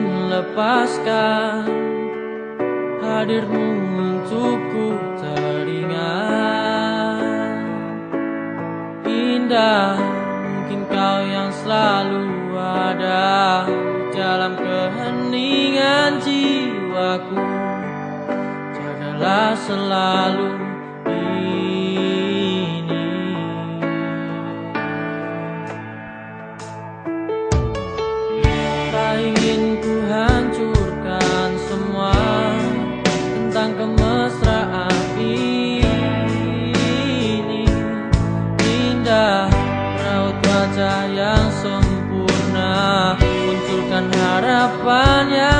ikhlaskan hadirmu untukku teringat. Indah mungkin kau yang selalu ada dalam keheningan jiwaku. Jagalah selalu hancurkan semua Tentang kemesraan ini. Indah raut wajah yang sempurna Munculkan harapan yang